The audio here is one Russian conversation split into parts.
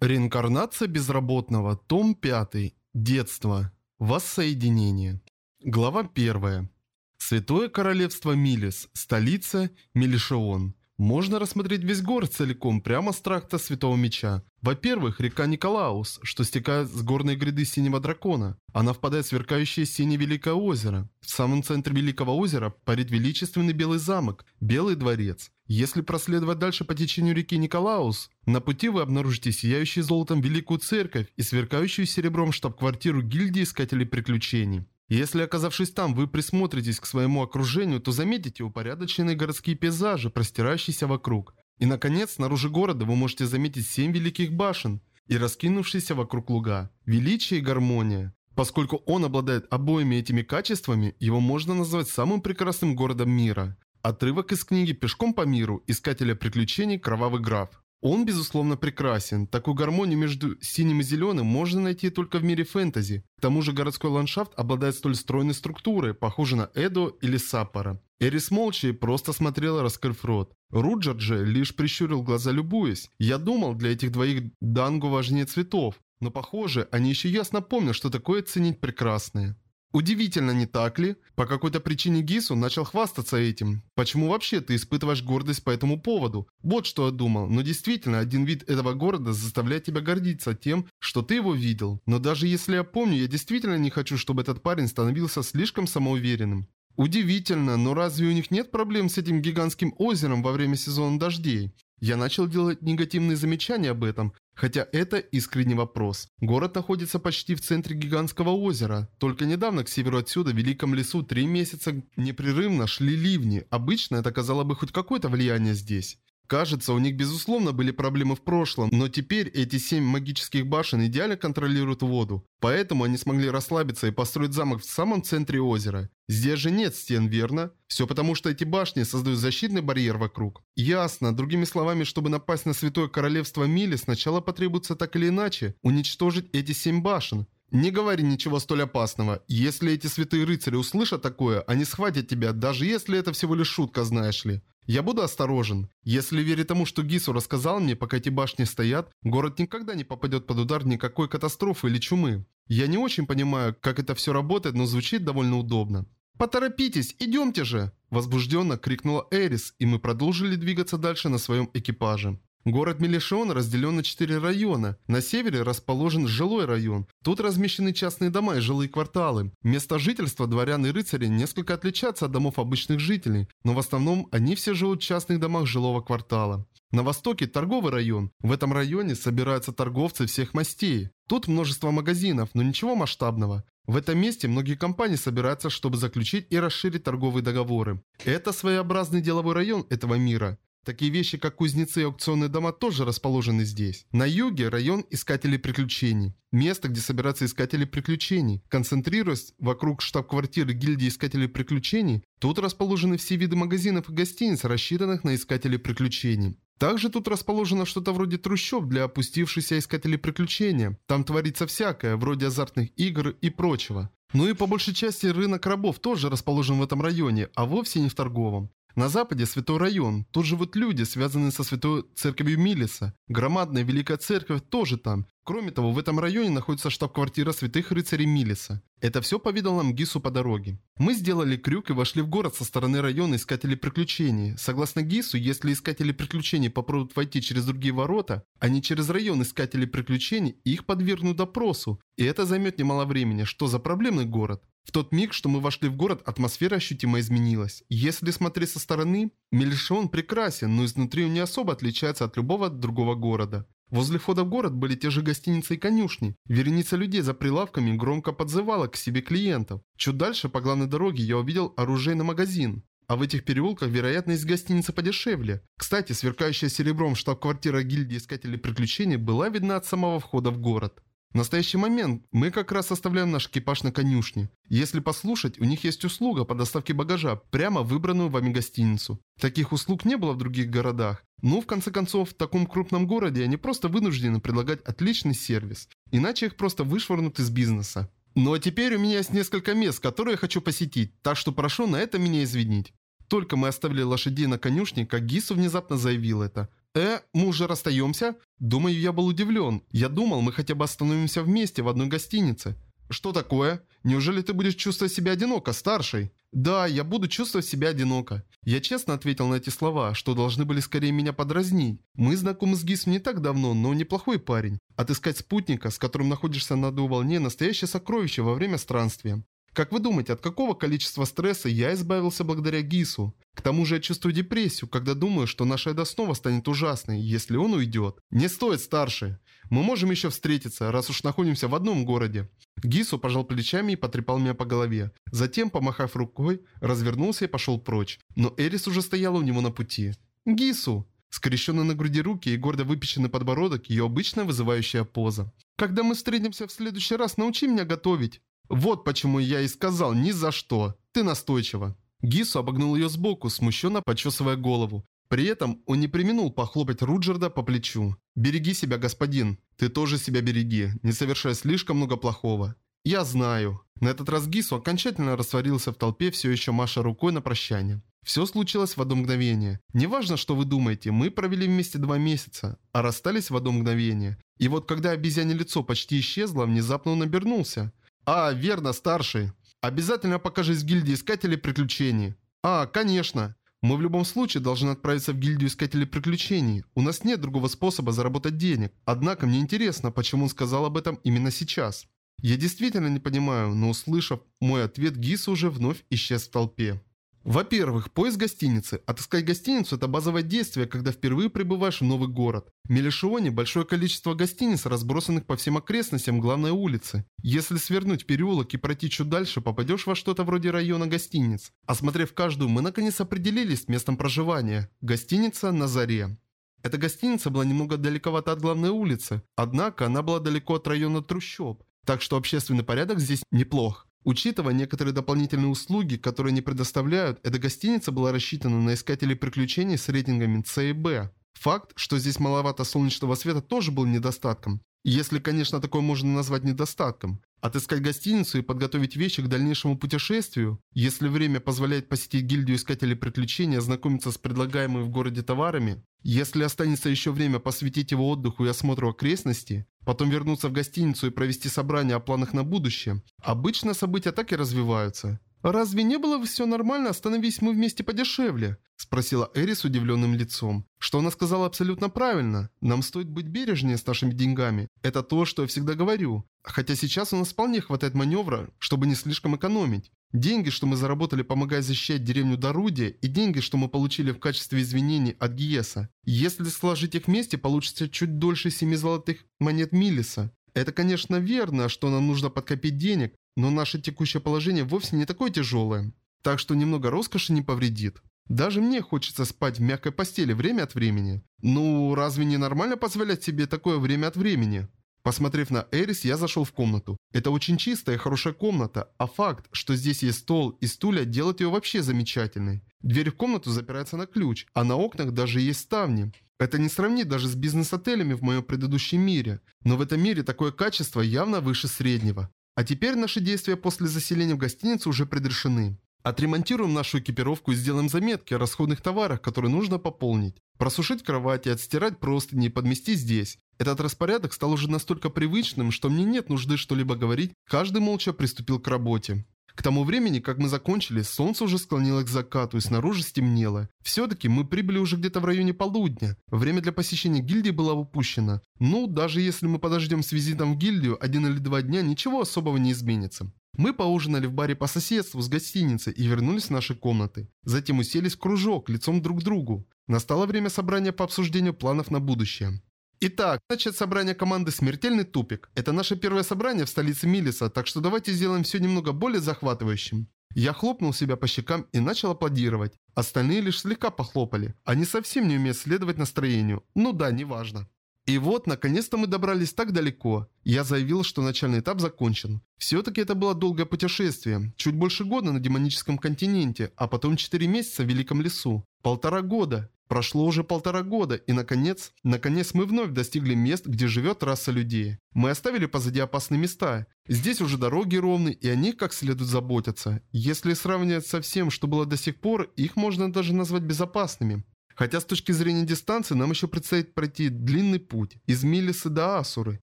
Реинкарнация безработного. Том 5. Детство. Воссоединение. Глава 1. Святое Королевство Милис. Столица Милишеон. Можно рассмотреть весь город целиком прямо с тракта Святого Меча. Во-первых, река Николаус, что стекает с горной гряды Синего Дракона. Она впадает в сверкающее синее Великое озеро. В самом центре Великого озера парит величественный Белый замок, Белый дворец. Если проследовать дальше по течению реки Николаус, на пути вы обнаружите сияющую золотом Великую Церковь и сверкающую серебром штаб-квартиру гильдии Искателей Приключений. Если оказавшись там, вы присмотритесь к своему окружению, то заметите упорядоченные городские пейзажи, простирающиеся вокруг. И, наконец, снаружи города вы можете заметить семь великих башен и раскинувшиеся вокруг луга. Величие и гармония. Поскольку он обладает обоими этими качествами, его можно назвать самым прекрасным городом мира. Отрывок из книги «Пешком по миру. Искателя приключений. Кровавый граф». Он, безусловно, прекрасен. Такую гармонию между синим и зеленым можно найти только в мире фэнтези. К тому же городской ландшафт обладает столь стройной структурой, похожей на Эдо или Саппора. Эрис молча и просто смотрела, раскрыв рот. Руджер же лишь прищурил глаза, любуясь. Я думал, для этих двоих Дангу важнее цветов. Но похоже, они еще ясно помнят, что такое ценить прекрасное. Удивительно, не так ли? По какой-то причине Гису начал хвастаться этим. Почему вообще ты испытываешь гордость по этому поводу? Вот что я думал. Но действительно, один вид этого города заставляет тебя гордиться тем, что ты его видел. Но даже если я помню, я действительно не хочу, чтобы этот парень становился слишком самоуверенным. Удивительно, но разве у них нет проблем с этим гигантским озером во время сезона дождей? Я начал делать негативные замечания об этом, хотя это искренний вопрос. Город находится почти в центре гигантского озера. Только недавно к северу отсюда, в Великом лесу, три месяца непрерывно шли ливни. Обычно это оказало бы хоть какое-то влияние здесь. Кажется, у них безусловно были проблемы в прошлом, но теперь эти семь магических башен идеально контролируют воду. Поэтому они смогли расслабиться и построить замок в самом центре озера. Здесь же нет стен, верно? Все потому, что эти башни создают защитный барьер вокруг. Ясно. Другими словами, чтобы напасть на Святое Королевство Мили, сначала потребуется так или иначе уничтожить эти семь башен. Не говори ничего столь опасного. Если эти святые рыцари услышат такое, они схватят тебя, даже если это всего лишь шутка, знаешь ли. Я буду осторожен. Если верить тому, что Гису рассказал мне, пока эти башни стоят, город никогда не попадет под удар никакой катастрофы или чумы. Я не очень понимаю, как это все работает, но звучит довольно удобно. «Поторопитесь, идемте же!» Возбужденно крикнула Эрис, и мы продолжили двигаться дальше на своем экипаже. Город Мелишион разделен на четыре района. На севере расположен жилой район. Тут размещены частные дома и жилые кварталы. Место жительства дворян и рыцарей несколько отличается от домов обычных жителей, но в основном они все живут в частных домах жилого квартала. На востоке торговый район. В этом районе собираются торговцы всех мастей. Тут множество магазинов, но ничего масштабного. В этом месте многие компании собираются, чтобы заключить и расширить торговые договоры. Это своеобразный деловой район этого мира. Такие вещи, как кузнецы и аукционные дома, тоже расположены здесь. На юге район Искателей Приключений. Место, где собираются Искатели Приключений. Концентрируясь вокруг штаб-квартиры гильдии Искателей Приключений, тут расположены все виды магазинов и гостиниц, рассчитанных на Искателей Приключений. Также тут расположено что-то вроде трущоб для опустившихся Искателей Приключения. Там творится всякое, вроде азартных игр и прочего. Ну и по большей части рынок рабов тоже расположен в этом районе, а вовсе не в торговом. На западе святой район. Тут живут люди, связанные со святой церковью Милиса. Громадная великая церковь тоже там. Кроме того, в этом районе находится штаб-квартира святых рыцарей Милиса. Это все повидал нам Гису по дороге. Мы сделали крюк и вошли в город со стороны района Искателей Приключений. Согласно Гису, если Искатели Приключений попробуют войти через другие ворота, а не через район Искателей Приключений, их подвергнут допросу. И это займет немало времени. Что за проблемный город? В тот миг, что мы вошли в город, атмосфера ощутимо изменилась. Если смотреть со стороны, Мельшион прекрасен, но изнутри он не особо отличается от любого другого города. Возле входа в город были те же гостиницы и конюшни. Вереница людей за прилавками громко подзывала к себе клиентов. Чуть дальше по главной дороге я увидел оружейный магазин. А в этих переулках, вероятно, есть гостиница подешевле. Кстати, сверкающая серебром штаб-квартира гильдии Искателей Приключений была видна от самого входа в город. В настоящий момент мы как раз оставляем наш экипаж на конюшне. Если послушать, у них есть услуга по доставке багажа, прямо выбранную вами гостиницу. Таких услуг не было в других городах. Ну, в конце концов, в таком крупном городе они просто вынуждены предлагать отличный сервис. Иначе их просто вышвырнут из бизнеса. Ну а теперь у меня есть несколько мест, которые я хочу посетить, так что прошу на это меня извинить. Только мы оставили лошадей на конюшне, как Гису внезапно заявил это. «Э, мы уже расстаемся?» Думаю, я был удивлен. Я думал, мы хотя бы остановимся вместе в одной гостинице. «Что такое? Неужели ты будешь чувствовать себя одиноко, старший?» «Да, я буду чувствовать себя одиноко». Я честно ответил на эти слова, что должны были скорее меня подразнить. Мы знакомы с Гисом не так давно, но неплохой парень. Отыскать спутника, с которым находишься на одной волне, настоящее сокровище во время странствия. Как вы думаете, от какого количества стресса я избавился благодаря Гису? К тому же я чувствую депрессию, когда думаю, что наша еда снова станет ужасной, если он уйдет. Не стоит, старший. Мы можем еще встретиться, раз уж находимся в одном городе. Гису пожал плечами и потрепал меня по голове. Затем, помахав рукой, развернулся и пошел прочь. Но Эрис уже стояла у него на пути. «Гису!» Скрещенные на груди руки и гордо выпеченный подбородок – ее обычная вызывающая поза. «Когда мы встретимся в следующий раз, научи меня готовить!» Вот почему я и сказал ни за что. Ты настойчива. Гису обогнул ее сбоку, смущенно почесывая голову. При этом он не применул похлопать Руджерда по плечу. «Береги себя, господин. Ты тоже себя береги, не совершая слишком много плохого». «Я знаю». На этот раз Гису окончательно растворился в толпе, все еще маша рукой на прощание. Все случилось в одно мгновение. Неважно, что вы думаете, мы провели вместе два месяца, а расстались в одно мгновение. И вот когда обезьяне лицо почти исчезло, внезапно он обернулся. «А, верно, старший. Обязательно покажись в гильдии Искателей Приключений». «А, конечно. Мы в любом случае должны отправиться в гильдию Искателей Приключений. У нас нет другого способа заработать денег. Однако мне интересно, почему он сказал об этом именно сейчас». Я действительно не понимаю, но услышав мой ответ, Гис уже вновь исчез в толпе. Во-первых, поиск гостиницы. Отыскать гостиницу – это базовое действие, когда впервые прибываешь в новый город. В Мелешионе большое количество гостиниц, разбросанных по всем окрестностям главной улицы. Если свернуть переулок и пройти чуть дальше, попадешь во что-то вроде района гостиниц. Осмотрев каждую, мы наконец определились с местом проживания. Гостиница «На заре». Эта гостиница была немного далековато от главной улицы, однако она была далеко от района трущоб, так что общественный порядок здесь неплох. Учитывая некоторые дополнительные услуги, которые они предоставляют, эта гостиница была рассчитана на искателей приключений с рейтингами С и Б. Факт, что здесь маловато солнечного света, тоже был недостатком. Если, конечно, такое можно назвать недостатком. Отыскать гостиницу и подготовить вещи к дальнейшему путешествию, если время позволяет посетить гильдию искателей приключений, ознакомиться с предлагаемыми в городе товарами, если останется еще время посвятить его отдыху и осмотру окрестностей, потом вернуться в гостиницу и провести собрание о планах на будущее, обычно события так и развиваются. «Разве не было все нормально, остановись мы вместе подешевле?» Спросила Эри с удивленным лицом. Что она сказала абсолютно правильно. Нам стоит быть бережнее с нашими деньгами. Это то, что я всегда говорю. Хотя сейчас у нас вполне хватает маневра, чтобы не слишком экономить. Деньги, что мы заработали, помогая защищать деревню Дарудия, и деньги, что мы получили в качестве извинений от Гиеса. Если сложить их вместе, получится чуть дольше семи золотых монет Миллиса. Это, конечно, верно, что нам нужно подкопить денег, но наше текущее положение вовсе не такое тяжелое. Так что немного роскоши не повредит. Даже мне хочется спать в мягкой постели время от времени. Ну, разве не нормально позволять себе такое время от времени? Посмотрев на Эрис, я зашел в комнату. Это очень чистая и хорошая комната, а факт, что здесь есть стол и стулья, делает ее вообще замечательной. Дверь в комнату запирается на ключ, а на окнах даже есть ставни. Это не сравнить даже с бизнес-отелями в моем предыдущем мире. Но в этом мире такое качество явно выше среднего. А теперь наши действия после заселения в гостиницу уже предрешены. Отремонтируем нашу экипировку и сделаем заметки о расходных товарах, которые нужно пополнить. Просушить кровати, отстирать простыни и подмести здесь. Этот распорядок стал уже настолько привычным, что мне нет нужды что-либо говорить, каждый молча приступил к работе. К тому времени, как мы закончили, солнце уже склонилось к закату и снаружи стемнело. Все-таки мы прибыли уже где-то в районе полудня. Время для посещения гильдии было упущено. Ну, даже если мы подождем с визитом в гильдию один или два дня, ничего особого не изменится. Мы поужинали в баре по соседству с гостиницей и вернулись в наши комнаты. Затем уселись в кружок, лицом друг к другу. Настало время собрания по обсуждению планов на будущее. Итак, начать собрание команды «Смертельный тупик». Это наше первое собрание в столице Милиса, так что давайте сделаем все немного более захватывающим. Я хлопнул себя по щекам и начал аплодировать. Остальные лишь слегка похлопали. Они совсем не умеют следовать настроению. Ну да, неважно. И вот, наконец-то мы добрались так далеко. Я заявил, что начальный этап закончен. Все-таки это было долгое путешествие. Чуть больше года на демоническом континенте, а потом 4 месяца в Великом лесу. Полтора года. Прошло уже полтора года, и наконец, наконец мы вновь достигли мест, где живет раса людей. Мы оставили позади опасные места. Здесь уже дороги ровны, и о них как следует заботиться. Если сравнивать со всем, что было до сих пор, их можно даже назвать безопасными. Хотя с точки зрения дистанции нам еще предстоит пройти длинный путь из Милисы до Асуры.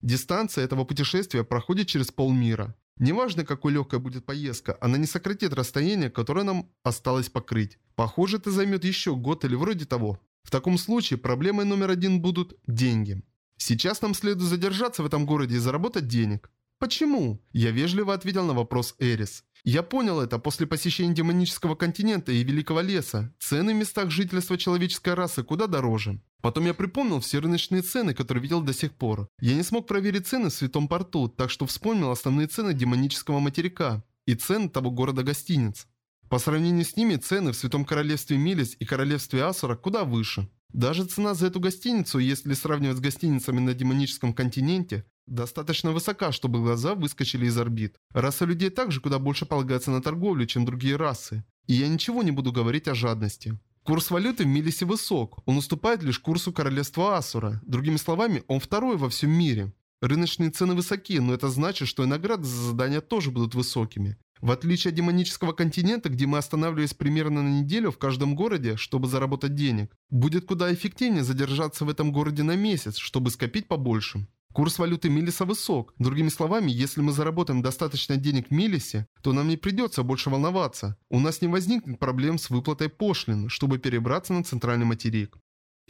Дистанция этого путешествия проходит через полмира. Неважно, какой легкой будет поездка, она не сократит расстояние, которое нам осталось покрыть. Похоже, это займет еще год или вроде того. В таком случае проблемой номер один будут деньги. Сейчас нам следует задержаться в этом городе и заработать денег. Почему? Я вежливо ответил на вопрос Эрис. Я понял это после посещения демонического континента и Великого леса. Цены в местах жительства человеческой расы куда дороже. Потом я припомнил все рыночные цены, которые видел до сих пор. Я не смог проверить цены в Святом Порту, так что вспомнил основные цены демонического материка и цены того города-гостиниц. По сравнению с ними цены в Святом Королевстве Милис и Королевстве Асура куда выше. Даже цена за эту гостиницу, если сравнивать с гостиницами на демоническом континенте, достаточно высока, чтобы глаза выскочили из орбит. Раса людей также куда больше полагается на торговлю, чем другие расы. И я ничего не буду говорить о жадности. Курс валюты в Милисе высок, он уступает лишь курсу королевства Асура. Другими словами, он второй во всем мире. Рыночные цены высоки, но это значит, что и награды за задания тоже будут высокими. В отличие от демонического континента, где мы останавливались примерно на неделю в каждом городе, чтобы заработать денег, будет куда эффективнее задержаться в этом городе на месяц, чтобы скопить побольше. Курс валюты Милиса высок. Другими словами, если мы заработаем достаточно денег в Милисе, то нам не придется больше волноваться. У нас не возникнет проблем с выплатой пошлин, чтобы перебраться на центральный материк.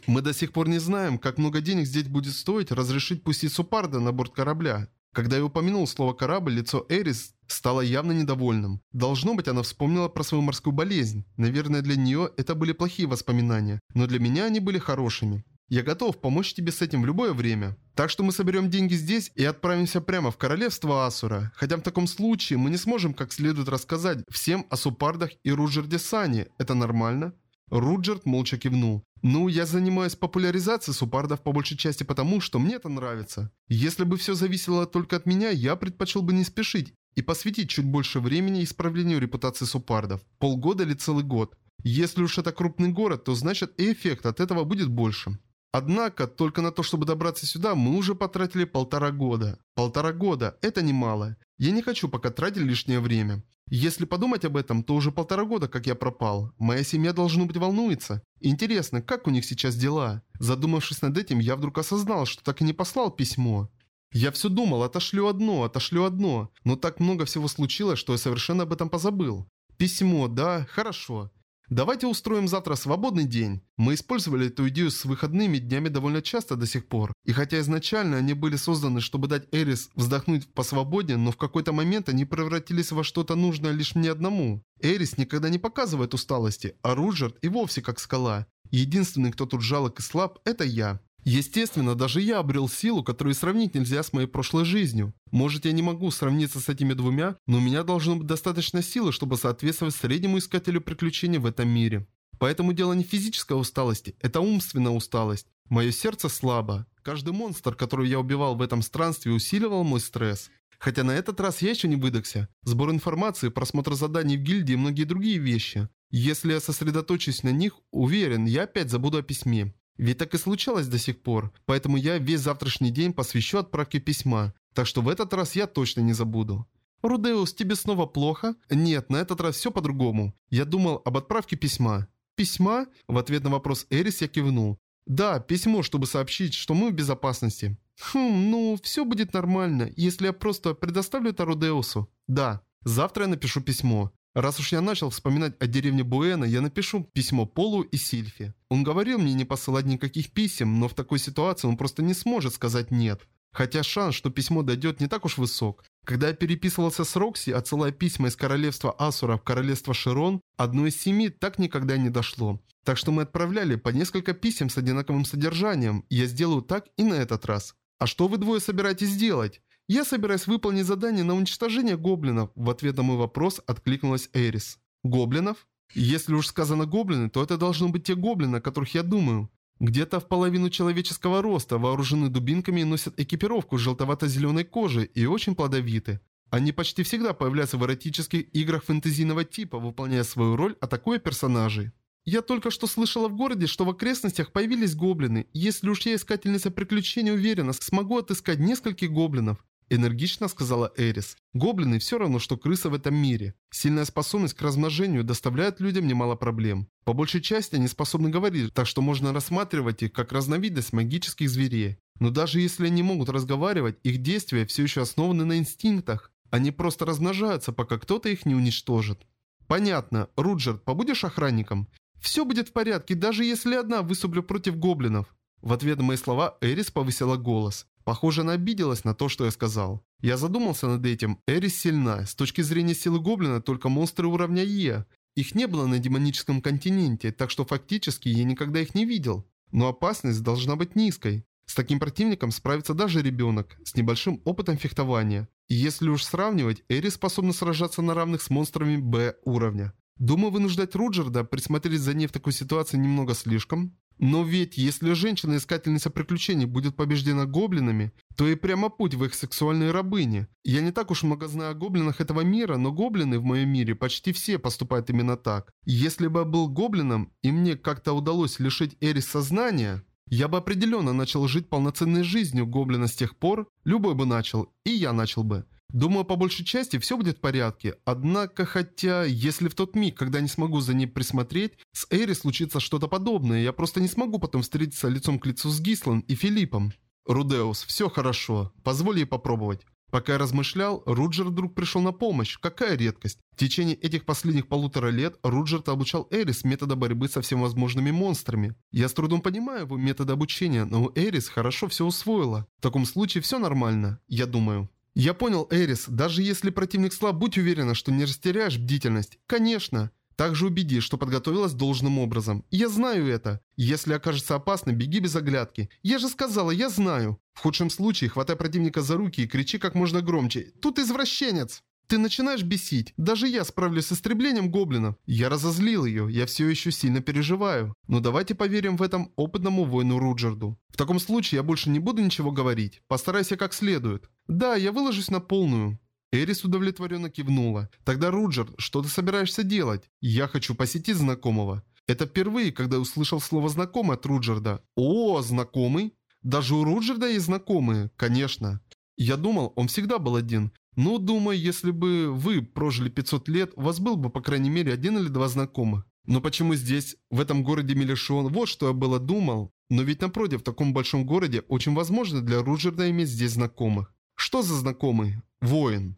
Мы до сих пор не знаем, как много денег здесь будет стоить разрешить пустить Супарда на борт корабля. Когда я упомянул слово «корабль», лицо Эрис стало явно недовольным. Должно быть, она вспомнила про свою морскую болезнь. Наверное, для нее это были плохие воспоминания, но для меня они были хорошими. Я готов помочь тебе с этим в любое время. Так что мы соберем деньги здесь и отправимся прямо в королевство Асура. Хотя в таком случае мы не сможем как следует рассказать всем о Супардах и Руджерде Сане. Это нормально?» Руджерд молча кивнул. «Ну, я занимаюсь популяризацией супардов по большей части потому, что мне это нравится. Если бы все зависело только от меня, я предпочел бы не спешить и посвятить чуть больше времени исправлению репутации супардов. Полгода или целый год. Если уж это крупный город, то значит и эффект от этого будет больше. Однако, только на то, чтобы добраться сюда, мы уже потратили полтора года. Полтора года – это немало. Я не хочу пока тратить лишнее время. Если подумать об этом, то уже полтора года, как я пропал. Моя семья, должно быть, волнуется. Интересно, как у них сейчас дела? Задумавшись над этим, я вдруг осознал, что так и не послал письмо. Я все думал, отошлю одно, отошлю одно. Но так много всего случилось, что я совершенно об этом позабыл. Письмо, да, хорошо. Давайте устроим завтра свободный день. Мы использовали эту идею с выходными днями довольно часто до сих пор. И хотя изначально они были созданы, чтобы дать Эрис вздохнуть по свободе, но в какой-то момент они превратились во что-то нужное лишь мне одному. Эрис никогда не показывает усталости, а Руджерт и вовсе как скала. Единственный, кто тут жалок и слаб, это я. Естественно, даже я обрел силу, которую сравнить нельзя с моей прошлой жизнью. Может, я не могу сравниться с этими двумя, но у меня должно быть достаточно силы, чтобы соответствовать среднему искателю приключений в этом мире. Поэтому дело не физической усталости, это умственная усталость. Мое сердце слабо. Каждый монстр, которого я убивал в этом странстве, усиливал мой стресс. Хотя на этот раз я еще не выдохся. Сбор информации, просмотр заданий в гильдии и многие другие вещи. Если я сосредоточусь на них, уверен, я опять забуду о письме. Ведь так и случалось до сих пор, поэтому я весь завтрашний день посвящу отправке письма, так что в этот раз я точно не забуду. «Рудеус, тебе снова плохо?» «Нет, на этот раз все по-другому. Я думал об отправке письма». «Письма?» В ответ на вопрос Эрис я кивнул. «Да, письмо, чтобы сообщить, что мы в безопасности». «Хм, ну, все будет нормально, если я просто предоставлю это Рудеусу». «Да, завтра я напишу письмо. Раз уж я начал вспоминать о деревне Буэна, я напишу письмо Полу и Сильфе. Он говорил мне не посылать никаких писем, но в такой ситуации он просто не сможет сказать «нет». Хотя шанс, что письмо дойдет, не так уж высок. Когда я переписывался с Рокси, отсылая письма из королевства Асура в королевство Широн, одно из семи так никогда не дошло. Так что мы отправляли по несколько писем с одинаковым содержанием, я сделаю так и на этот раз. А что вы двое собираетесь делать? «Я собираюсь выполнить задание на уничтожение гоблинов», в ответ на мой вопрос откликнулась Эрис. «Гоблинов?» «Если уж сказано гоблины, то это должны быть те гоблины, о которых я думаю. Где-то в половину человеческого роста, вооружены дубинками и носят экипировку с желтовато-зеленой кожи и очень плодовиты. Они почти всегда появляются в эротических играх фэнтезийного типа, выполняя свою роль, атакуя персонажей. Я только что слышала в городе, что в окрестностях появились гоблины. Если уж я искательница приключений уверена, смогу отыскать нескольких гоблинов. Энергично сказала Эрис. Гоблины все равно, что крысы в этом мире. Сильная способность к размножению доставляет людям немало проблем. По большей части они способны говорить, так что можно рассматривать их как разновидность магических зверей. Но даже если они могут разговаривать, их действия все еще основаны на инстинктах. Они просто размножаются, пока кто-то их не уничтожит. Понятно. Руджерт, побудешь охранником? Все будет в порядке, даже если одна выступлю против гоблинов. В ответ на мои слова Эрис повысила голос. Похоже, она обиделась на то, что я сказал. Я задумался над этим. Эрис сильна. С точки зрения силы гоблина, только монстры уровня Е. Их не было на демоническом континенте, так что фактически я никогда их не видел. Но опасность должна быть низкой. С таким противником справится даже ребенок, с небольшим опытом фехтования. И если уж сравнивать, Эрис способна сражаться на равных с монстрами Б уровня. Думаю, вынуждать Руджерда присмотреть за ней в такой ситуации немного слишком. Но ведь, если женщина-искательница приключений будет побеждена гоблинами, то и прямо путь в их сексуальные рабыни. Я не так уж много знаю о гоблинах этого мира, но гоблины в моем мире почти все поступают именно так. Если бы я был гоблином, и мне как-то удалось лишить Эрис сознания, я бы определенно начал жить полноценной жизнью гоблина с тех пор, любой бы начал, и я начал бы. Думаю, по большей части все будет в порядке. Однако, хотя, если в тот миг, когда не смогу за ней присмотреть, с Эри случится что-то подобное, я просто не смогу потом встретиться лицом к лицу с Гислан и Филиппом. Рудеус, все хорошо. Позволь ей попробовать. Пока я размышлял, Руджер вдруг пришел на помощь. Какая редкость. В течение этих последних полутора лет Руджер обучал Эрис метода борьбы со всевозможными монстрами. Я с трудом понимаю его метод обучения, но Эрис хорошо все усвоила. В таком случае все нормально, я думаю. «Я понял, Эрис, даже если противник слаб, будь уверена, что не растеряешь бдительность. Конечно. Также убеди, что подготовилась должным образом. Я знаю это. Если окажется опасно, беги без оглядки. Я же сказала, я знаю. В худшем случае, хватай противника за руки и кричи как можно громче. Тут извращенец!» Ты начинаешь бесить. Даже я справлюсь с истреблением гоблинов. Я разозлил ее, я все еще сильно переживаю. Но давайте поверим в этом опытному воину Руджерду. В таком случае я больше не буду ничего говорить. Постарайся как следует. Да, я выложусь на полную. Эрис удовлетворенно кивнула. «Тогда, Руджер, что ты собираешься делать? Я хочу посетить знакомого». Это впервые, когда услышал слово «знакомый» от Руджерда. «О, знакомый?» Даже у Руджерда есть знакомые, конечно. Я думал, он всегда был один. Ну, думаю, если бы вы прожили 500 лет, у вас был бы, по крайней мере, один или два знакомых. Но почему здесь, в этом городе Мелешон, вот что я было думал. Но ведь напротив, в таком большом городе очень возможно для Руджерда иметь здесь знакомых. Что за знакомый? Воин.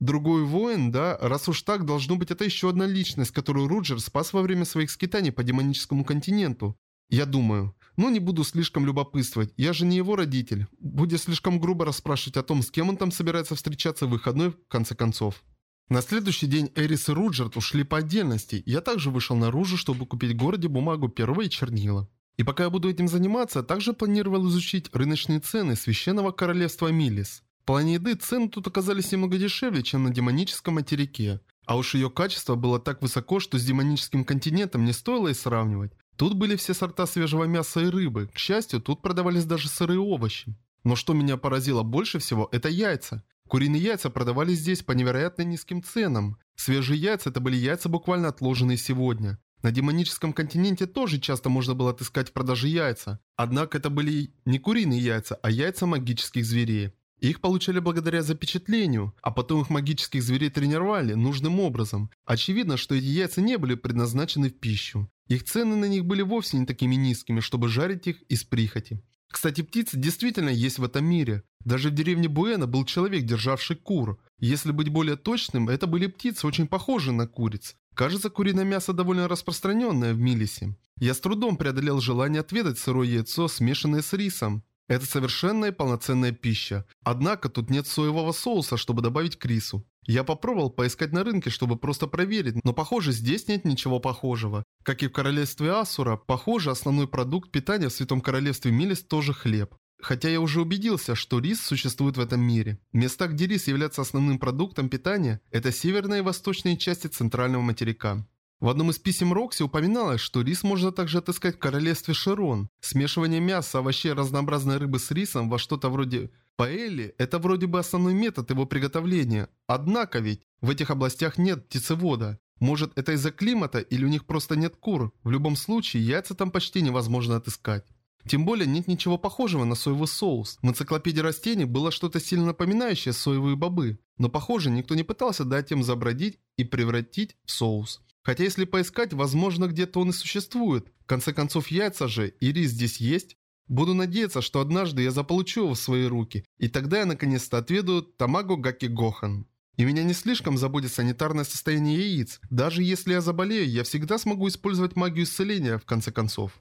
Другой воин, да, раз уж так, должно быть это еще одна личность, которую Руджер спас во время своих скитаний по демоническому континенту. Я думаю. Но не буду слишком любопытствовать, я же не его родитель. Будет слишком грубо расспрашивать о том, с кем он там собирается встречаться в выходной, в конце концов. На следующий день Эрис и Руджерт ушли по отдельности. Я также вышел наружу, чтобы купить в городе бумагу первого и чернила. И пока я буду этим заниматься, также планировал изучить рыночные цены священного королевства Милис. В плане еды цены тут оказались немного дешевле, чем на демоническом материке. А уж ее качество было так высоко, что с демоническим континентом не стоило и сравнивать. Тут были все сорта свежего мяса и рыбы. К счастью, тут продавались даже сырые овощи. Но что меня поразило больше всего, это яйца. Куриные яйца продавались здесь по невероятно низким ценам. Свежие яйца – это были яйца, буквально отложенные сегодня. На демоническом континенте тоже часто можно было отыскать в продаже яйца. Однако это были не куриные яйца, а яйца магических зверей. Их получали благодаря запечатлению, а потом их магических зверей тренировали нужным образом. Очевидно, что эти яйца не были предназначены в пищу. Их цены на них были вовсе не такими низкими, чтобы жарить их из прихоти. Кстати, птицы действительно есть в этом мире. Даже в деревне Буэна был человек, державший кур. Если быть более точным, это были птицы, очень похожие на куриц. Кажется, куриное мясо довольно распространенное в Милисе. Я с трудом преодолел желание отведать сырое яйцо, смешанное с рисом. Это совершенная полноценная пища. Однако тут нет соевого соуса, чтобы добавить к рису. Я попробовал поискать на рынке, чтобы просто проверить, но похоже здесь нет ничего похожего. Как и в королевстве Асура, похоже основной продукт питания в Святом Королевстве Милис тоже хлеб. Хотя я уже убедился, что рис существует в этом мире. Места, где рис является основным продуктом питания, это северные и восточные части центрального материка. В одном из писем Рокси упоминалось, что рис можно также отыскать в королевстве Широн. Смешивание мяса, овощей и разнообразной рыбы с рисом во что-то вроде паэли – это вроде бы основной метод его приготовления. Однако ведь в этих областях нет птицевода. Может это из-за климата или у них просто нет кур. В любом случае яйца там почти невозможно отыскать. Тем более нет ничего похожего на соевый соус. В энциклопедии растений было что-то сильно напоминающее соевые бобы. Но похоже, никто не пытался дать им забродить и превратить в соус. Хотя если поискать, возможно где-то он и существует. В конце концов яйца же и рис здесь есть. Буду надеяться, что однажды я заполучу его в свои руки, и тогда я наконец-то отведу Тамаго Гаки Гохан. И меня не слишком заботит санитарное состояние яиц. Даже если я заболею, я всегда смогу использовать магию исцеления, в конце концов.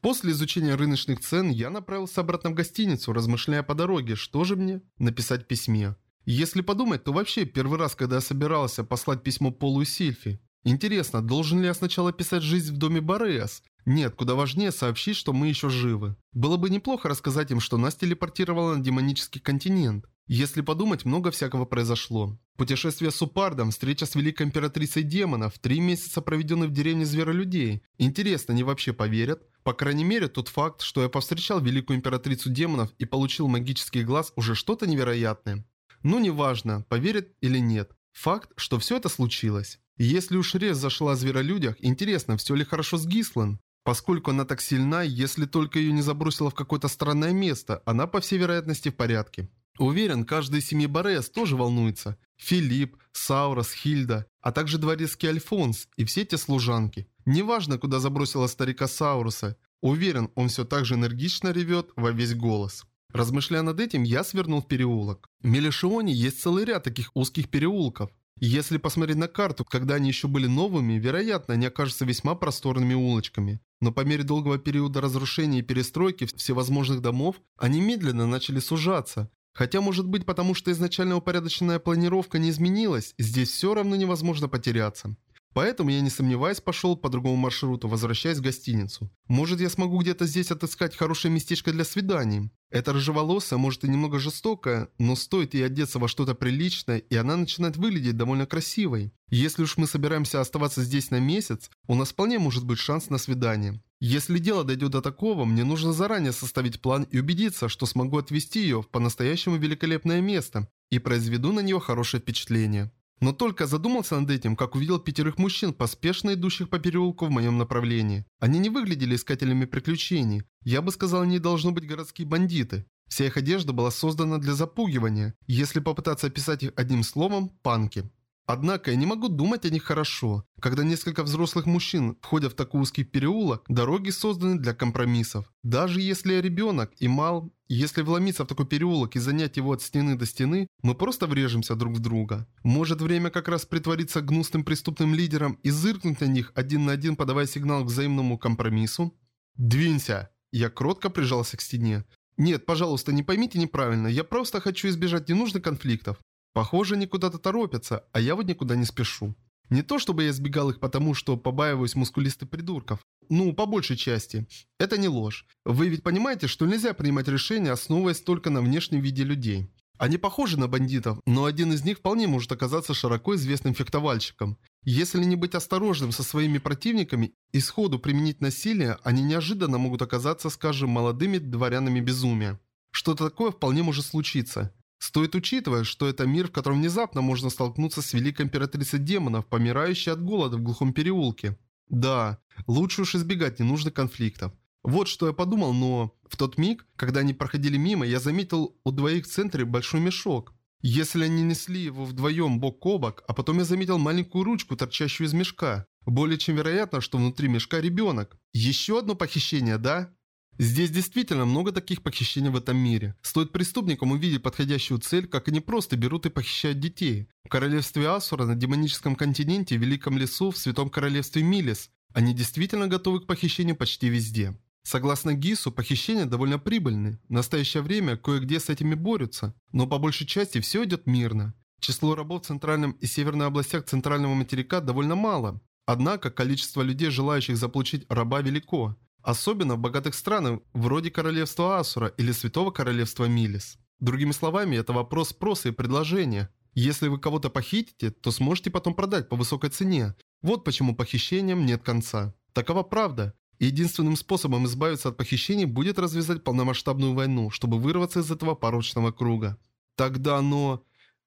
После изучения рыночных цен я направился обратно в гостиницу, размышляя по дороге, что же мне написать письме. Если подумать, то вообще первый раз, когда я собирался послать письмо Полу и Сильфи. Интересно, должен ли я сначала писать «Жизнь в доме Бореас»? Нет, куда важнее сообщить, что мы еще живы. Было бы неплохо рассказать им, что нас телепортировало на демонический континент. Если подумать, много всякого произошло. Путешествие с Упардом, встреча с Великой Императрицей Демонов, три месяца проведенные в деревне Зверолюдей. Интересно, они вообще поверят? По крайней мере, тот факт, что я повстречал Великую Императрицу Демонов и получил магический глаз, уже что-то невероятное. Ну, неважно, поверят или нет. Факт, что все это случилось. Если уж рез зашла о зверолюдях, интересно, все ли хорошо с Гислан? Поскольку она так сильна, если только ее не забросило в какое-то странное место, она по всей вероятности в порядке. Уверен, каждый из семьи Бореас тоже волнуется. Филипп, Саурос, Хильда, а также дворецкий Альфонс и все те служанки. Неважно, куда забросила старика Сауруса. Уверен, он все так же энергично ревет во весь голос. Размышляя над этим, я свернул в переулок. В Мелешионе есть целый ряд таких узких переулков. Если посмотреть на карту, когда они еще были новыми, вероятно, они окажутся весьма просторными улочками. Но по мере долгого периода разрушения и перестройки всевозможных домов, они медленно начали сужаться. Хотя, может быть, потому что изначально упорядоченная планировка не изменилась, здесь все равно невозможно потеряться. Поэтому я не сомневаясь пошел по другому маршруту, возвращаясь в гостиницу. Может я смогу где-то здесь отыскать хорошее местечко для свиданий. Эта рыжеволосая, может и немного жестокая, но стоит ей одеться во что-то приличное, и она начинает выглядеть довольно красивой. Если уж мы собираемся оставаться здесь на месяц, у нас вполне может быть шанс на свидание. Если дело дойдет до такого, мне нужно заранее составить план и убедиться, что смогу отвезти ее в по-настоящему великолепное место и произведу на нее хорошее впечатление. Но только задумался над этим, как увидел пятерых мужчин, поспешно идущих по переулку в моем направлении. Они не выглядели искателями приключений. Я бы сказал, они должны быть городские бандиты. Вся их одежда была создана для запугивания. Если попытаться описать их одним словом – панки. Однако я не могу думать о них хорошо. Когда несколько взрослых мужчин входят в такой узкий переулок, дороги созданы для компромиссов. Даже если я ребенок и мал, если вломиться в такой переулок и занять его от стены до стены, мы просто врежемся друг в друга. Может время как раз притвориться гнусным преступным лидером и зыркнуть на них один на один, подавая сигнал к взаимному компромиссу? «Двинься!» Я кротко прижался к стене. «Нет, пожалуйста, не поймите неправильно, я просто хочу избежать ненужных конфликтов. Похоже, они куда-то торопятся, а я вот никуда не спешу. Не то чтобы я избегал их потому, что побаиваюсь мускулистых придурков. Ну, по большей части. Это не ложь. Вы ведь понимаете, что нельзя принимать решения, основываясь только на внешнем виде людей. Они похожи на бандитов, но один из них вполне может оказаться широко известным фехтовальщиком. Если не быть осторожным со своими противниками и сходу применить насилие, они неожиданно могут оказаться, скажем, молодыми дворянами безумия. Что-то такое вполне может случиться. Стоит учитывать, что это мир, в котором внезапно можно столкнуться с великой императрицей демонов, помирающей от голода в глухом переулке. Да, лучше уж избегать ненужных конфликтов. Вот что я подумал, но в тот миг, когда они проходили мимо, я заметил у двоих в центре большой мешок. Если они несли его вдвоем бок о бок, а потом я заметил маленькую ручку, торчащую из мешка. Более чем вероятно, что внутри мешка ребенок. Еще одно похищение, да? Здесь действительно много таких похищений в этом мире. Стоит преступникам увидеть подходящую цель, как они просто берут и похищают детей. В королевстве Асура, на демоническом континенте, в Великом лесу, в Святом Королевстве Милис, они действительно готовы к похищению почти везде. Согласно ГИСу, похищения довольно прибыльны. В настоящее время кое-где с этими борются, но по большей части все идет мирно. Число рабов в центральном и северной областях центрального материка довольно мало. Однако количество людей, желающих заполучить раба, велико. Особенно в богатых странах, вроде королевства Асура или святого королевства Милис. Другими словами, это вопрос спроса и предложения. Если вы кого-то похитите, то сможете потом продать по высокой цене. Вот почему похищениям нет конца. Такова правда. Единственным способом избавиться от похищений будет развязать полномасштабную войну, чтобы вырваться из этого порочного круга. Тогда оно...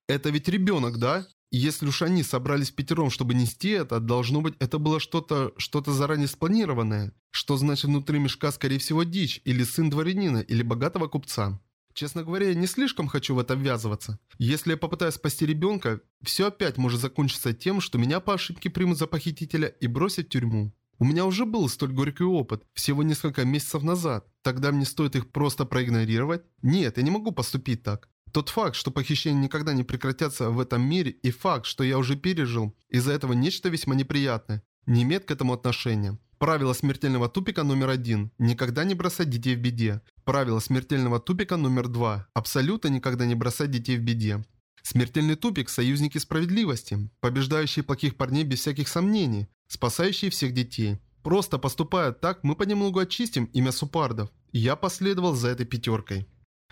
Это ведь ребенок, да? Если уж они собрались пятером, чтобы нести это, должно быть, это было что-то, что-то заранее спланированное. Что значит внутри мешка, скорее всего, дичь, или сын дворянина, или богатого купца. Честно говоря, я не слишком хочу в это ввязываться. Если я попытаюсь спасти ребенка, все опять может закончиться тем, что меня по ошибке примут за похитителя и бросят в тюрьму. У меня уже был столь горький опыт, всего несколько месяцев назад. Тогда мне стоит их просто проигнорировать? Нет, я не могу поступить так. Тот факт, что похищения никогда не прекратятся в этом мире, и факт, что я уже пережил, из-за этого нечто весьма неприятное, не имеет к этому отношения. Правило смертельного тупика номер один – никогда не бросать детей в беде. Правило смертельного тупика номер два – абсолютно никогда не бросать детей в беде. Смертельный тупик – союзники справедливости, побеждающие плохих парней без всяких сомнений, спасающие всех детей. Просто поступая так, мы понемногу очистим имя супардов. Я последовал за этой пятеркой.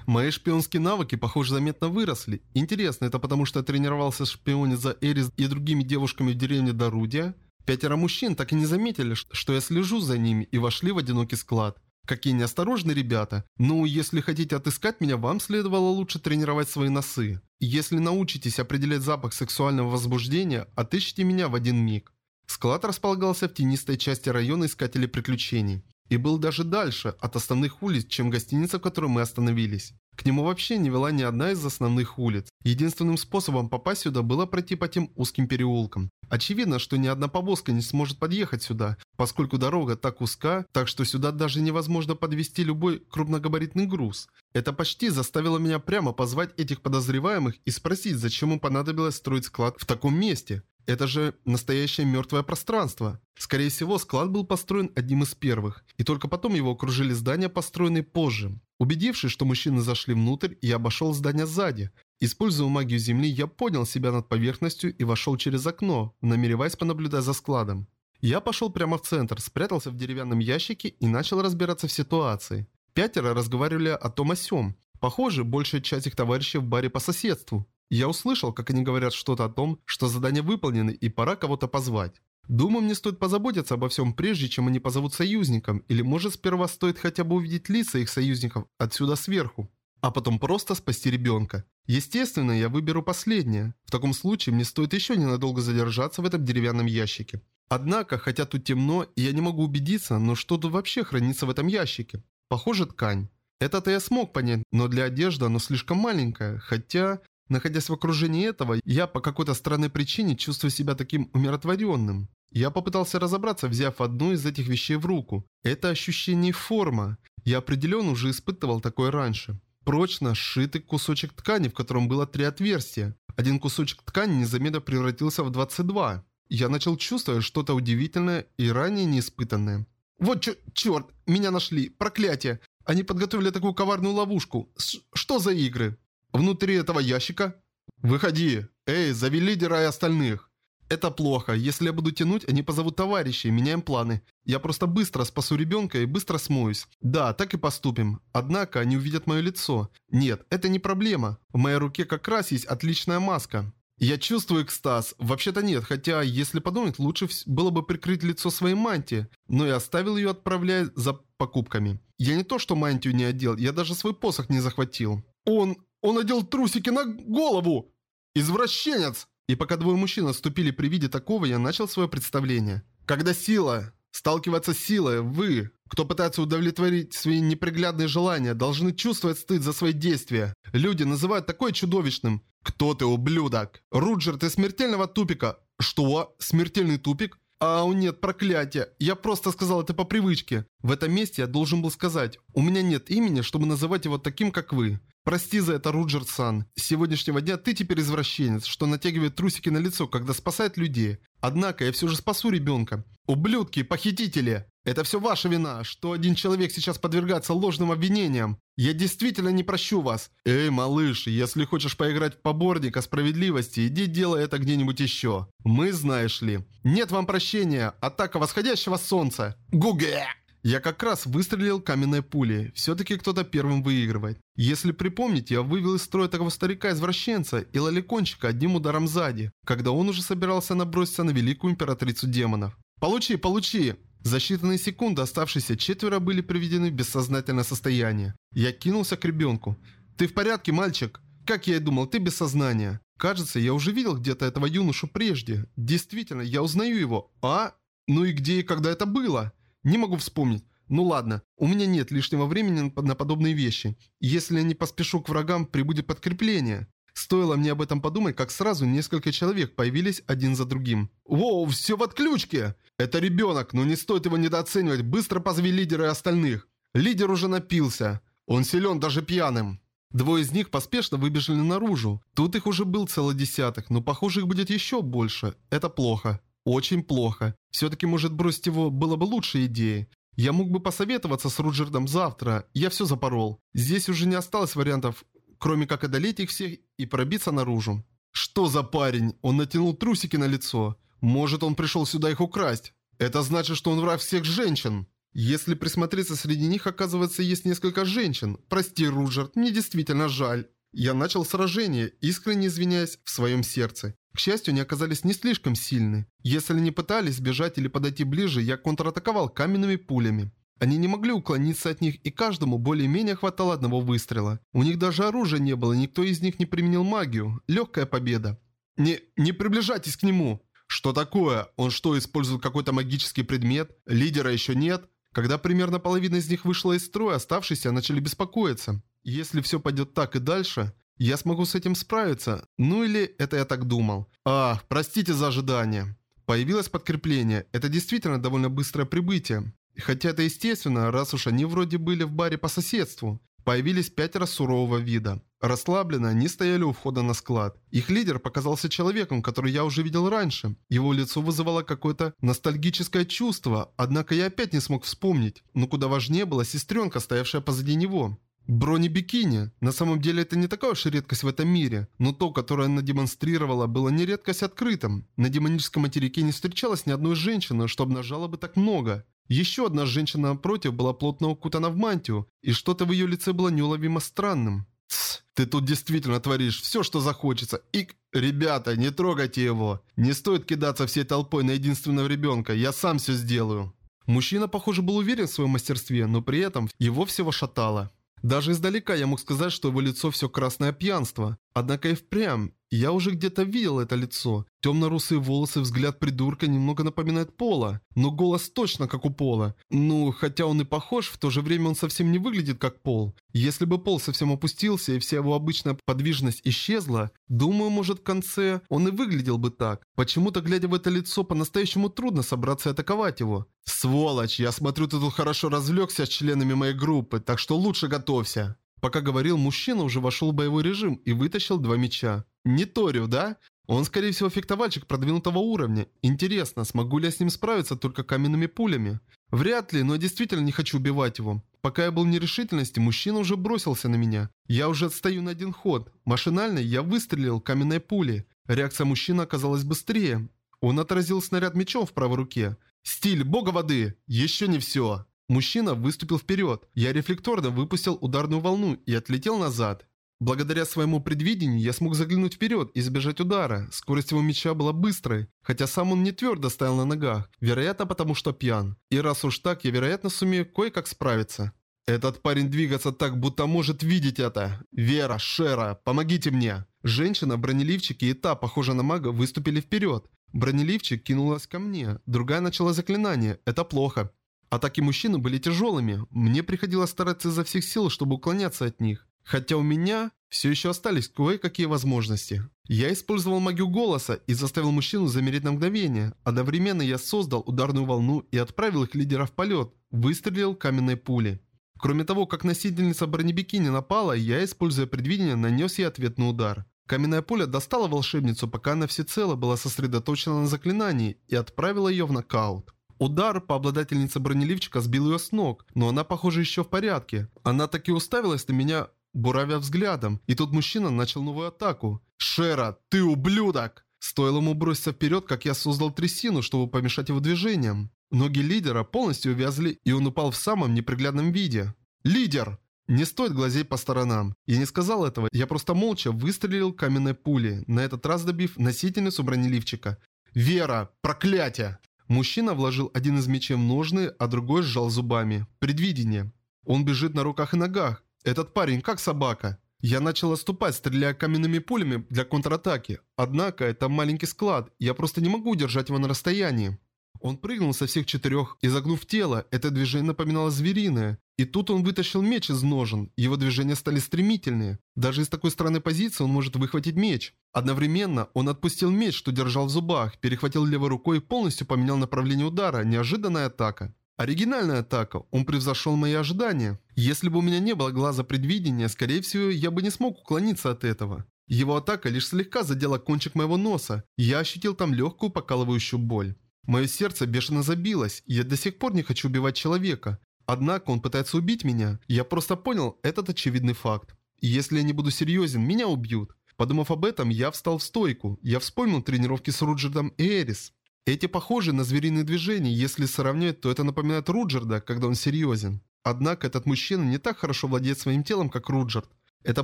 Мои шпионские навыки, похоже, заметно выросли. Интересно, это потому что я тренировался шпионить за Эрис и другими девушками в деревне Дарудия? Пятеро мужчин так и не заметили, что я слежу за ними и вошли в одинокий склад. Какие неосторожные ребята. Ну, если хотите отыскать меня, вам следовало лучше тренировать свои носы. Если научитесь определять запах сексуального возбуждения, отыщите меня в один миг. Склад располагался в тенистой части района Искателей Приключений и был даже дальше от основных улиц, чем гостиница, в которой мы остановились. К нему вообще не вела ни одна из основных улиц. Единственным способом попасть сюда было пройти по тем узким переулкам. Очевидно, что ни одна повозка не сможет подъехать сюда, поскольку дорога так узка, так что сюда даже невозможно подвести любой крупногабаритный груз. Это почти заставило меня прямо позвать этих подозреваемых и спросить, зачем им понадобилось строить склад в таком месте. Это же настоящее мертвое пространство. Скорее всего, склад был построен одним из первых, и только потом его окружили здания, построенные позже. Убедившись, что мужчины зашли внутрь, я обошел здание сзади. Используя магию земли, я поднял себя над поверхностью и вошел через окно, намереваясь понаблюдать за складом. Я пошел прямо в центр, спрятался в деревянном ящике и начал разбираться в ситуации. Пятеро разговаривали о том о сём. Похоже, большая часть их товарищей в баре по соседству. Я услышал, как они говорят что-то о том, что задание выполнено и пора кого-то позвать. Думаю, мне стоит позаботиться обо всем прежде, чем они позовут союзникам, или может сперва стоит хотя бы увидеть лица их союзников отсюда сверху, а потом просто спасти ребенка. Естественно, я выберу последнее. В таком случае мне стоит еще ненадолго задержаться в этом деревянном ящике. Однако, хотя тут темно, я не могу убедиться, но что тут вообще хранится в этом ящике? Похоже, ткань. Это-то я смог понять, но для одежды оно слишком маленькое, хотя Находясь в окружении этого, я по какой-то странной причине чувствую себя таким умиротворенным. Я попытался разобраться, взяв одну из этих вещей в руку. Это ощущение форма. Я определенно уже испытывал такое раньше. Прочно сшитый кусочек ткани, в котором было три отверстия. Один кусочек ткани незаметно превратился в 22. Я начал чувствовать что-то удивительное и ранее неиспытанное. «Вот чё, черт, меня нашли, проклятие! Они подготовили такую коварную ловушку. С что за игры?» Внутри этого ящика? Выходи. Эй, зови лидера и остальных. Это плохо. Если я буду тянуть, они позовут товарищей, меняем планы. Я просто быстро спасу ребенка и быстро смоюсь. Да, так и поступим. Однако они увидят мое лицо. Нет, это не проблема. В моей руке как раз есть отличная маска. Я чувствую экстаз. Вообще-то нет, хотя, если подумать, лучше было бы прикрыть лицо своей мантией. Но я оставил ее, отправляя за покупками. Я не то, что мантию не одел, я даже свой посох не захватил. Он... Он одел трусики на голову! Извращенец!» И пока двое мужчин отступили при виде такого, я начал свое представление. Когда сила, сталкиваться с силой, вы, кто пытается удовлетворить свои неприглядные желания, должны чувствовать стыд за свои действия. Люди называют такое чудовищным. Кто ты, ублюдок? Руджер, ты смертельного тупика. Что? Смертельный тупик? Ау, нет, проклятие. Я просто сказал это по привычке. В этом месте я должен был сказать, у меня нет имени, чтобы называть его таким, как вы. Прости за это, Руджер-сан. С сегодняшнего дня ты теперь извращенец, что натягивает трусики на лицо, когда спасает людей. Однако я все же спасу ребенка. Ублюдки, похитители! Это все ваша вина, что один человек сейчас подвергается ложным обвинениям. Я действительно не прощу вас. Эй, малыш, если хочешь поиграть в поборника справедливости, иди делай это где-нибудь еще. Мы, знаешь ли. Нет вам прощения. Атака восходящего солнца. Гуге! Я как раз выстрелил каменной пулей. Все-таки кто-то первым выигрывает. Если припомнить, я вывел из строя такого старика-извращенца и лоликончика одним ударом сзади, когда он уже собирался наброситься на великую императрицу демонов. «Получи, получи!» За считанные секунды оставшиеся четверо были приведены в бессознательное состояние. Я кинулся к ребенку. «Ты в порядке, мальчик?» «Как я и думал, ты без сознания». Кажется, я уже видел где-то этого юношу прежде. Действительно, я узнаю его. А? Ну и где и когда это было? Не могу вспомнить. Ну ладно, у меня нет лишнего времени на подобные вещи. Если я не поспешу к врагам, прибудет подкрепление. Стоило мне об этом подумать, как сразу несколько человек появились один за другим. «Воу, все в отключке!» «Это ребенок, но не стоит его недооценивать. Быстро позови лидера и остальных». Лидер уже напился. Он силен даже пьяным. Двое из них поспешно выбежали наружу. Тут их уже был целый десяток, но похоже их будет еще больше. Это плохо. Очень плохо. Все-таки, может, бросить его было бы лучшей идеей. Я мог бы посоветоваться с Руджердом завтра. Я все запорол. Здесь уже не осталось вариантов, кроме как одолеть их всех и пробиться наружу. Что за парень? Он натянул трусики на лицо. Может, он пришел сюда их украсть? Это значит, что он враг всех женщин. Если присмотреться, среди них, оказывается, есть несколько женщин. Прости, Руджерд, мне действительно жаль. Я начал сражение, искренне извиняясь в своем сердце. К счастью, они оказались не слишком сильны. Если не пытались сбежать или подойти ближе, я контратаковал каменными пулями. Они не могли уклониться от них, и каждому более-менее хватало одного выстрела. У них даже оружия не было, никто из них не применил магию. Легкая победа. «Не... не приближайтесь к нему!» «Что такое? Он что, использует какой-то магический предмет? Лидера еще нет?» Когда примерно половина из них вышла из строя, оставшиеся начали беспокоиться. Если все пойдет так и дальше, я смогу с этим справиться. Ну или это я так думал. Ах, простите за ожидание. Появилось подкрепление. Это действительно довольно быстрое прибытие. Хотя это естественно, раз уж они вроде были в баре по соседству. Появились пятеро сурового вида. Расслабленно они стояли у входа на склад. Их лидер показался человеком, который я уже видел раньше. Его лицо вызывало какое-то ностальгическое чувство, однако я опять не смог вспомнить. Но куда важнее была сестренка, стоявшая позади него. Брони-бикини. На самом деле это не такая уж редкость в этом мире, но то, которое она демонстрировала, было не редкость открытым. На демоническом материке не встречалось ни одной женщины, что обнажало бы так много. Еще одна женщина напротив была плотно укутана в мантию, и что-то в ее лице было неуловимо странным. «Тсс, ты тут действительно творишь все, что захочется. И... Ребята, не трогайте его. Не стоит кидаться всей толпой на единственного ребенка, я сам все сделаю». Мужчина, похоже, был уверен в своем мастерстве, но при этом его всего шатало. Даже издалека я мог сказать, что его лицо все красное пьянство. Однако и впрямь, я уже где-то видел это лицо. Темно-русые волосы, взгляд придурка немного напоминает Пола. Но голос точно как у Пола. Ну, хотя он и похож, в то же время он совсем не выглядит как Пол. Если бы Пол совсем опустился и вся его обычная подвижность исчезла, думаю, может в конце он и выглядел бы так. Почему-то, глядя в это лицо, по-настоящему трудно собраться и атаковать его. Сволочь, я смотрю, ты тут хорошо развлекся с членами моей группы, так что лучше готовься. Пока говорил, мужчина уже вошел в боевой режим и вытащил два меча. Не Торио, да? Он, скорее всего, фехтовальщик продвинутого уровня. Интересно, смогу ли я с ним справиться только каменными пулями? Вряд ли, но я действительно не хочу убивать его. Пока я был в нерешительности, мужчина уже бросился на меня. Я уже отстаю на один ход. Машинально я выстрелил каменной пулей. Реакция мужчины оказалась быстрее. Он отразил снаряд мечом в правой руке. Стиль бога воды! Еще не все! Мужчина выступил вперед. Я рефлекторно выпустил ударную волну и отлетел назад. Благодаря своему предвидению я смог заглянуть вперед и избежать удара. Скорость его меча была быстрой, хотя сам он не твердо стоял на ногах, вероятно потому что пьян. И раз уж так, я вероятно сумею кое-как справиться. Этот парень двигаться так, будто может видеть это. Вера, Шера, помогите мне. Женщина, бронеливчик и та, похожа на мага, выступили вперед. Бронеливчик кинулась ко мне, другая начала заклинание. Это плохо. Атаки мужчины были тяжелыми. Мне приходилось стараться изо всех сил, чтобы уклоняться от них. Хотя у меня все еще остались кое-какие возможности. Я использовал магию голоса и заставил мужчину замереть на мгновение. Одновременно я создал ударную волну и отправил их лидера в полет. Выстрелил каменной пули. Кроме того, как носительница бронебикини напала, я, используя предвидение, нанес ей ответный удар. Каменная пуля достала волшебницу, пока она всецело была сосредоточена на заклинании, и отправила ее в нокаут. Удар по обладательнице бронеливчика сбил ее с ног, но она, похоже, еще в порядке. Она таки уставилась на меня буравя взглядом, и тут мужчина начал новую атаку. «Шера, ты ублюдок!» Стоило ему броситься вперед, как я создал трясину, чтобы помешать его движениям. Ноги лидера полностью увязли, и он упал в самом неприглядном виде. «Лидер!» Не стоит глазеть по сторонам. Я не сказал этого, я просто молча выстрелил каменной пулей, на этот раз добив носительницу бронеливчика. «Вера! Проклятие!» Мужчина вложил один из мечей в ножны, а другой сжал зубами. Предвидение. Он бежит на руках и ногах. Этот парень как собака. Я начал отступать, стреляя каменными пулями для контратаки. Однако это маленький склад, я просто не могу удержать его на расстоянии. Он прыгнул со всех четырех, изогнув тело, это движение напоминало звериное. И тут он вытащил меч из ножен, его движения стали стремительные. Даже из такой странной позиции он может выхватить меч. Одновременно он отпустил меч, что держал в зубах, перехватил левой рукой и полностью поменял направление удара, неожиданная атака. Оригинальная атака, он превзошел мои ожидания. Если бы у меня не было глаза предвидения, скорее всего, я бы не смог уклониться от этого. Его атака лишь слегка задела кончик моего носа, я ощутил там легкую покалывающую боль. Мое сердце бешено забилось, я до сих пор не хочу убивать человека. Однако он пытается убить меня. Я просто понял этот очевидный факт. И если я не буду серьезен, меня убьют. Подумав об этом, я встал в стойку. Я вспомнил тренировки с Руджердом и Эрис. Эти похожи на звериные движения, если сравнивать, то это напоминает Руджерда, когда он серьезен. Однако этот мужчина не так хорошо владеет своим телом, как Руджерд. Это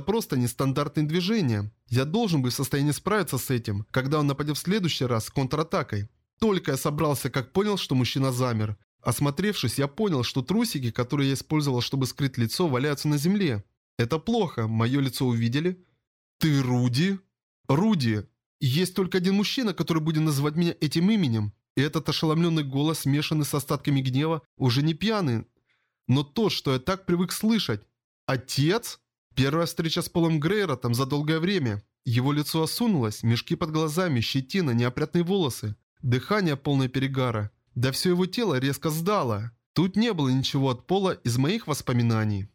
просто нестандартные движения. Я должен быть в состоянии справиться с этим, когда он нападет в следующий раз контратакой. Только я собрался, как понял, что мужчина замер. Осмотревшись, я понял, что трусики, которые я использовал, чтобы скрыть лицо, валяются на земле. Это плохо. Мое лицо увидели? Ты Руди? Руди. Есть только один мужчина, который будет называть меня этим именем. И этот ошеломленный голос, смешанный с остатками гнева, уже не пьяный. Но то, что я так привык слышать. Отец? Первая встреча с Полом Грейротом за долгое время. Его лицо осунулось, мешки под глазами, щетина, неопрятные волосы. Дыхание полное перегара. Да все его тело резко сдало. Тут не было ничего от пола из моих воспоминаний.